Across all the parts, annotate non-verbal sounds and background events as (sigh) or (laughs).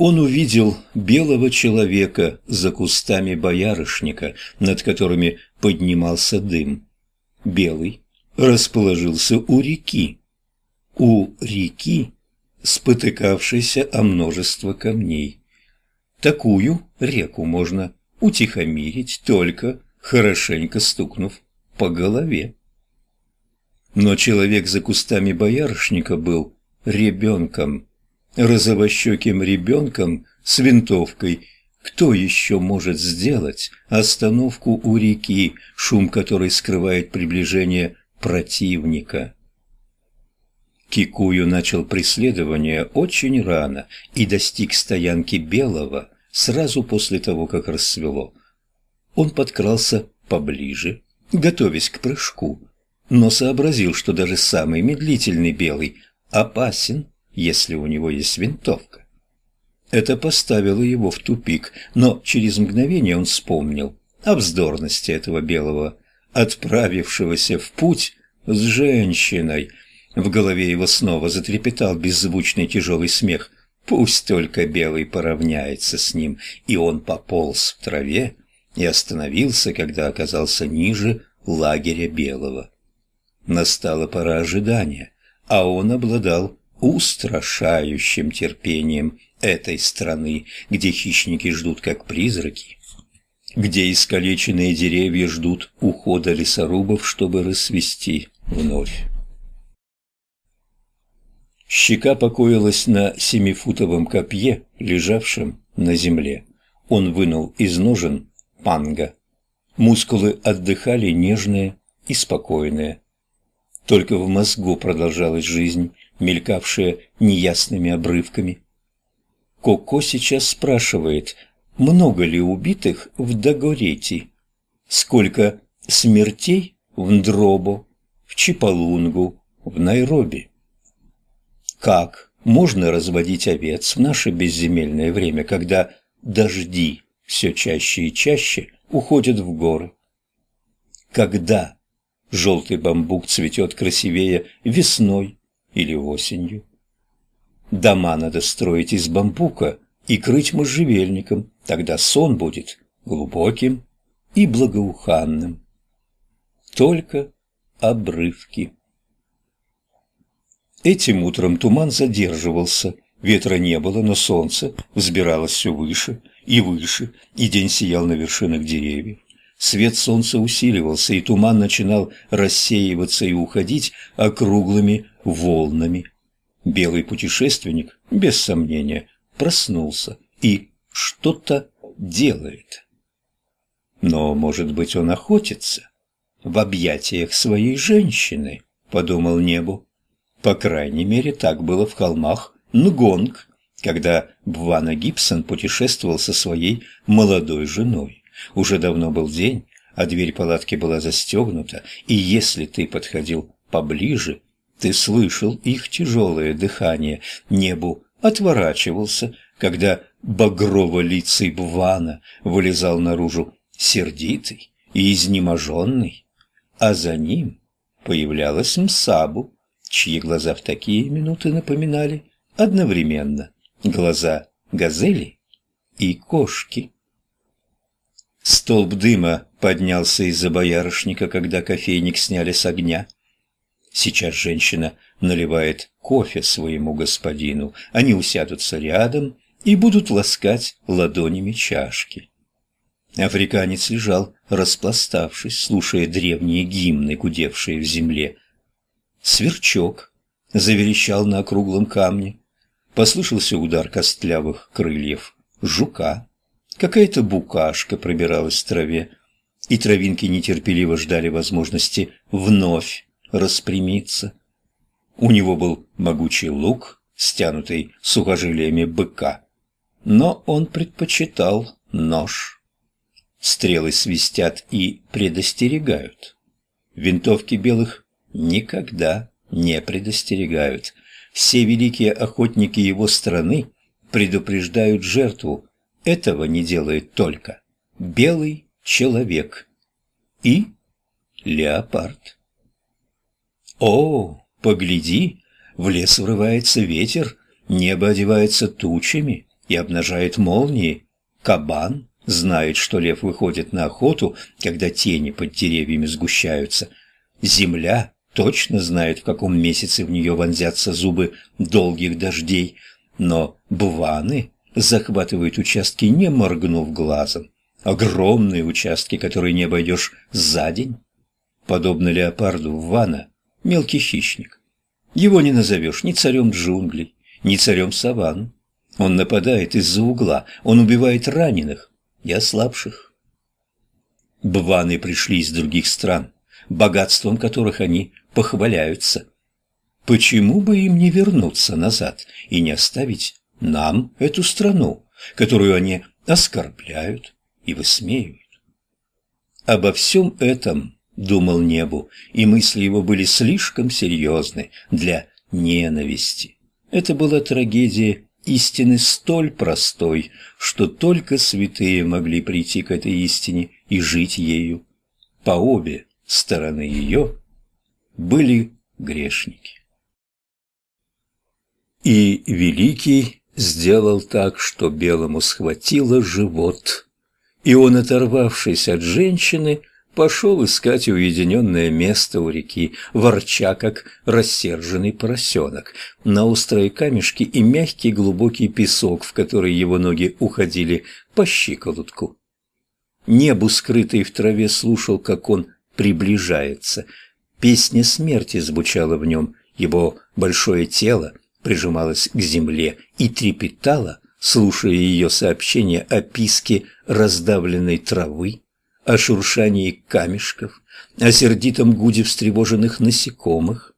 Он увидел белого человека за кустами боярышника, над которыми поднимался дым. Белый расположился у реки. У реки, спотыкавшейся о множество камней. Такую реку можно утихомирить, только хорошенько стукнув по голове. Но человек за кустами боярышника был ребенком розовощеким ребенком с винтовкой. Кто еще может сделать остановку у реки, шум которой скрывает приближение противника? Кикую начал преследование очень рано и достиг стоянки Белого сразу после того, как рассвело. Он подкрался поближе, готовясь к прыжку, но сообразил, что даже самый медлительный Белый опасен если у него есть винтовка. Это поставило его в тупик, но через мгновение он вспомнил о вздорности этого белого, отправившегося в путь с женщиной. В голове его снова затрепетал беззвучный тяжелый смех. Пусть только белый поравняется с ним, и он пополз в траве и остановился, когда оказался ниже лагеря белого. Настала пора ожидания, а он обладал устрашающим терпением этой страны, где хищники ждут как призраки, где искалеченные деревья ждут ухода лесорубов, чтобы расцвести вновь. Щека покоилась на семифутовом копье, лежавшем на земле. Он вынул из ножен панга. Мускулы отдыхали нежные и спокойные. Только в мозгу продолжалась жизнь, мелькавшая неясными обрывками. Коко сейчас спрашивает, много ли убитых в Дагорети, сколько смертей в Ндробо, в Чипалунгу, в Найроби. Как можно разводить овец в наше безземельное время, когда дожди все чаще и чаще уходят в горы? Когда желтый бамбук цветет красивее весной или осенью. Дома надо строить из бамбука и крыть можжевельником, тогда сон будет глубоким и благоуханным. Только обрывки. Этим утром туман задерживался, ветра не было, но солнце взбиралось все выше и выше, и день сиял на вершинах деревьев. Свет солнца усиливался, и туман начинал рассеиваться и уходить округлыми волнами. Белый путешественник, без сомнения, проснулся и что-то делает. Но, может быть, он охотится в объятиях своей женщины, подумал Небу. По крайней мере, так было в холмах Нгонг, когда Бвана Гибсон путешествовал со своей молодой женой. Уже давно был день, а дверь палатки была застегнута, и если ты подходил поближе, ты слышал их тяжелое дыхание, небу отворачивался, когда багрово-лицый Бвана вылезал наружу сердитый и изнеможенный, а за ним появлялась Мсабу, чьи глаза в такие минуты напоминали одновременно глаза газели и кошки. Столб дыма поднялся из-за боярышника, когда кофейник сняли с огня. Сейчас женщина наливает кофе своему господину. Они усядутся рядом и будут ласкать ладонями чашки. Африканец лежал, распластавшись, слушая древние гимны, гудевшие в земле. Сверчок заверещал на округлом камне. Послышался удар костлявых крыльев жука. Какая-то букашка пробиралась в траве, и травинки нетерпеливо ждали возможности вновь распрямиться. У него был могучий лук, стянутый сухожилиями быка, но он предпочитал нож. Стрелы свистят и предостерегают. Винтовки белых никогда не предостерегают. Все великие охотники его страны предупреждают жертву, этого не делает только белый человек и леопард. О, погляди, в лес врывается ветер, небо одевается тучами, и обнажает молнии. Кабан знает, что лев выходит на охоту, когда тени под деревьями сгущаются. Земля точно знает, в каком месяце в нее вонзятся зубы долгих дождей, но бваны захватывают участки, не моргнув глазом. Огромные участки, которые не обойдешь за день. Подобно леопарду Вана, мелкий хищник. Его не назовешь ни царем джунглей, ни царем саванн. Он нападает из-за угла, он убивает раненых и ослабших. Бваны пришли из других стран, богатством которых они похваляются. Почему бы им не вернуться назад и не оставить нам эту страну, которую они оскорбляют и высмеивают? Обо всем этом думал Небу, и мысли его были слишком серьезны для ненависти. Это была трагедия истины столь простой, что только святые могли прийти к этой истине и жить ею. По обе стороны ее были грешники. И Великий сделал так, что Белому схватило живот, и он, оторвавшись от женщины, пошел искать уединенное место у реки, ворча, как рассерженный поросенок, на острые камешки и мягкий глубокий песок, в который его ноги уходили по щиколотку. Небу, скрытый в траве, слушал, как он приближается. Песня смерти звучала в нем, его большое тело прижималось к земле и трепетало, слушая ее сообщение о писке раздавленной травы, о шуршании камешков, о сердитом гуде встревоженных насекомых,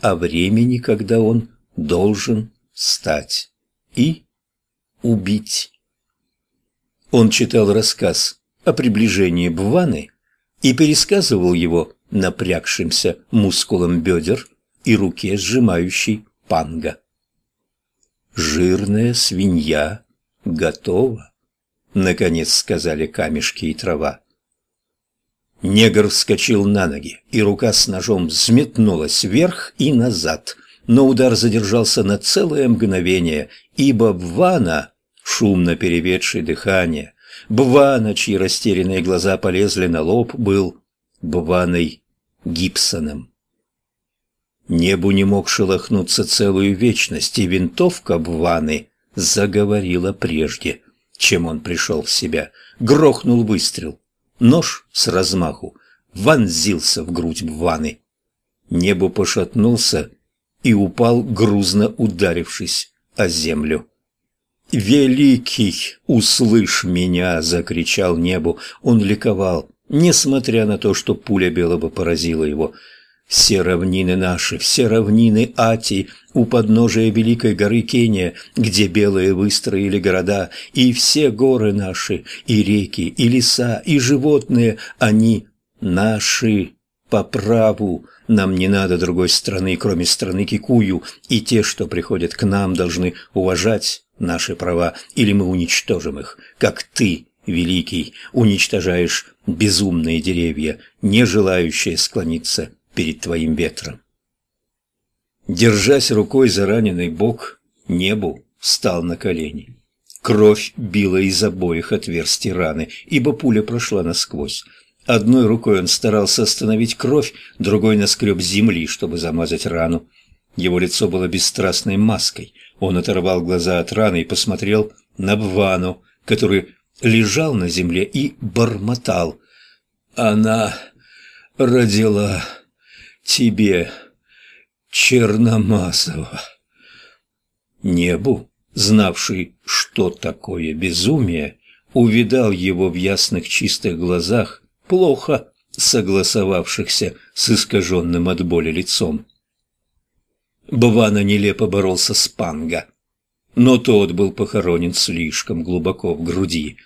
о времени, когда он должен встать и убить. Он читал рассказ о приближении Бваны и пересказывал его напрягшимся мускулом бедер и руке, сжимающей панга. «Жирная свинья готова», — наконец сказали камешки и трава. Негр вскочил на ноги, и рука с ножом взметнулась вверх и назад, но удар задержался на целое мгновение, ибо Бвана, шумно переведший дыхание, Бвана, чьи растерянные глаза полезли на лоб, был Бваной Гибсоном. Небу не мог шелохнуться целую вечность, и винтовка Бваны заговорила прежде, чем он пришел в себя. Грохнул выстрел. Нож с размаху вонзился в грудь Бваны. Небо пошатнулся и упал, грузно ударившись о землю. «Великий, услышь меня!» — закричал небу. Он ликовал, несмотря на то, что пуля белого поразила его. «Все равнины наши, все равнины Ати, у подножия Великой горы Кения, где белые выстроили города, и все горы наши, и реки, и леса, и животные, они наши по праву. Нам не надо другой страны, кроме страны Кикую, и те, что приходят к нам, должны уважать наши права, или мы уничтожим их, как ты, Великий, уничтожаешь безумные деревья, не желающие склониться перед твоим ветром. Держась рукой за раненый бок, небу встал на колени. Кровь била из обоих отверстий раны, ибо пуля прошла насквозь. Одной рукой он старался остановить кровь, другой наскреб земли, чтобы замазать рану. Его лицо было бесстрастной маской. Он оторвал глаза от раны и посмотрел на Бвану, который лежал на земле и бормотал. «Она родила тебе Черномазова. Небу, знавший, что такое безумие, увидал его в ясных чистых глазах, плохо согласовавшихся с искаженным от боли лицом. Бвана нелепо боролся с Панга, но тот был похоронен слишком глубоко в груди.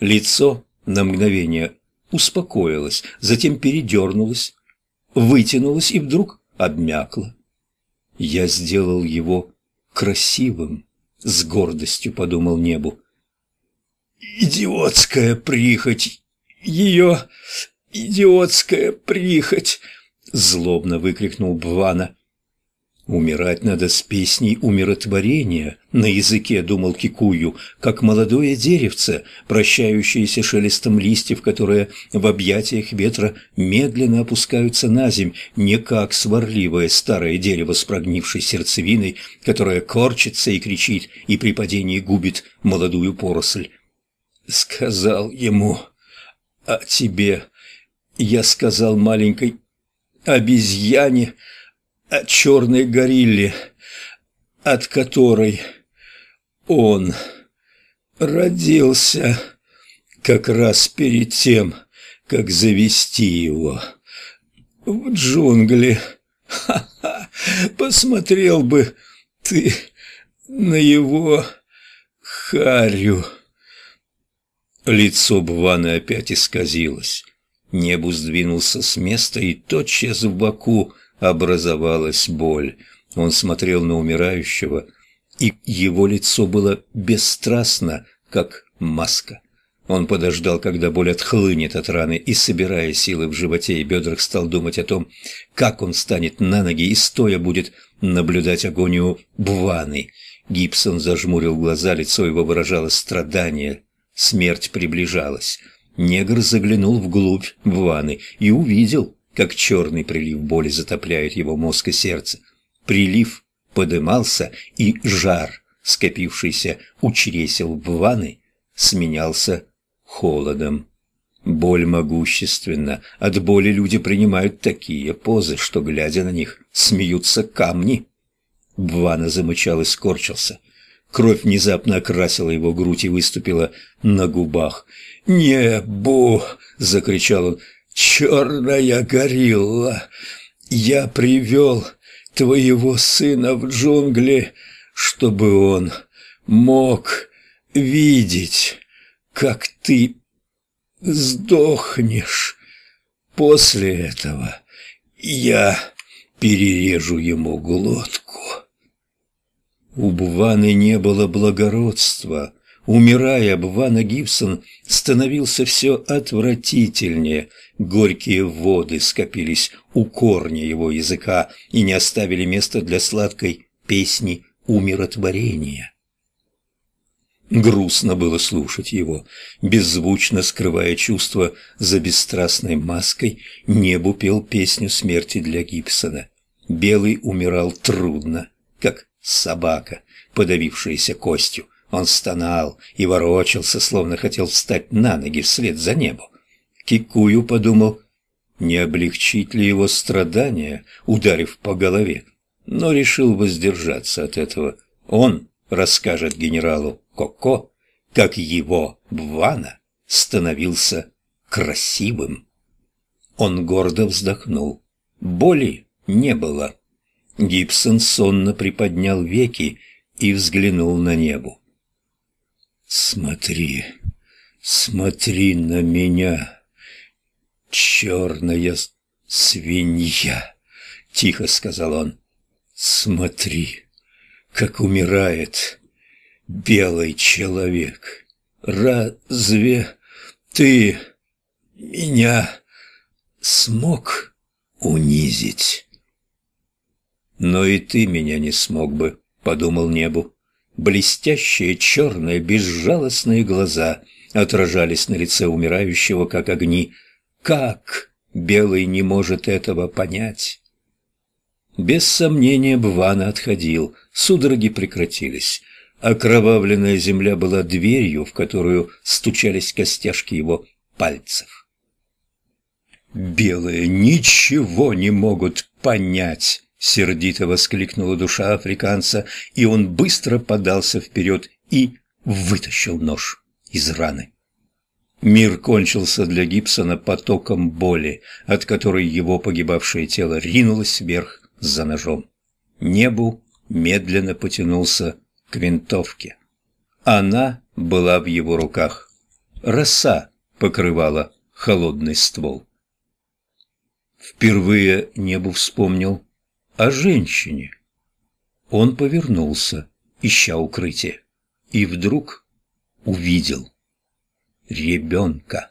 Лицо на мгновение успокоилось, затем передернулось, вытянулось и вдруг обмякло. Я сделал его красивым, с гордостью подумал небу. Идиотская прихоть! Ее идиотская прихоть! Злобно выкрикнул Бвана. Умирать надо с песней умиротворения, на языке, думал Кикую, как молодое деревце, прощающееся шелестом листьев, которые в объятиях ветра медленно опускаются на земь, не как сварливое старое дерево с прогнившей сердцевиной, которое корчится и кричит, и при падении губит молодую поросль. Сказал ему о тебе, я сказал маленькой обезьяне, о черной горилле, от которой он родился как раз перед тем, как завести его в джунгли. Ха-ха! (laughs) Посмотрел бы ты на его харю. Лицо Бваны опять исказилось. Небу сдвинулся с места, и тотчас в боку образовалась боль. Он смотрел на умирающего, и его лицо было бесстрастно, как маска. Он подождал, когда боль отхлынет от раны, и, собирая силы в животе и бедрах, стал думать о том, как он станет на ноги и стоя будет наблюдать агонию Бваны. Гибсон зажмурил глаза, лицо его выражало страдание. Смерть приближалась. Негр заглянул вглубь Бваны и увидел, как черный прилив боли затопляет его мозг и сердце. Прилив подымался, и жар, скопившийся у чресел ванны, сменялся холодом. Боль могущественна. От боли люди принимают такие позы, что, глядя на них, смеются камни. Бвана замычал и скорчился. Кровь внезапно окрасила его грудь и выступила на губах. «Небо!» — закричал он черная горилла, я привел твоего сына в джунгли, чтобы он мог видеть, как ты сдохнешь. После этого я перережу ему глотку. У Буваны не было благородства. Умирая, Бвана Гибсон становился все отвратительнее – Горькие воды скопились у корня его языка и не оставили места для сладкой песни умиротворения. Грустно было слушать его, беззвучно скрывая чувства за бесстрастной маской, небу пел песню смерти для Гибсона. Белый умирал трудно, как собака, подавившаяся костью. Он стонал и ворочался, словно хотел встать на ноги вслед за небом. Кикую подумал, не облегчить ли его страдания, ударив по голове, но решил воздержаться от этого. Он расскажет генералу Коко, как его Бвана становился красивым. Он гордо вздохнул. Боли не было. Гибсон сонно приподнял веки и взглянул на небо. «Смотри, смотри на меня!» черная свинья!» — тихо сказал он. «Смотри, как умирает белый человек! Разве ты меня смог унизить?» «Но и ты меня не смог бы», — подумал небу. Блестящие черные безжалостные глаза отражались на лице умирающего, как огни, как Белый не может этого понять? Без сомнения Бвана отходил, судороги прекратились. Окровавленная земля была дверью, в которую стучались костяшки его пальцев. «Белые ничего не могут понять!» — сердито воскликнула душа африканца, и он быстро подался вперед и вытащил нож из раны. Мир кончился для Гибсона потоком боли, от которой его погибавшее тело ринулось вверх за ножом. Небу медленно потянулся к винтовке. Она была в его руках. Роса покрывала холодный ствол. Впервые Небу вспомнил о женщине. Он повернулся, ища укрытие, и вдруг увидел ребенка.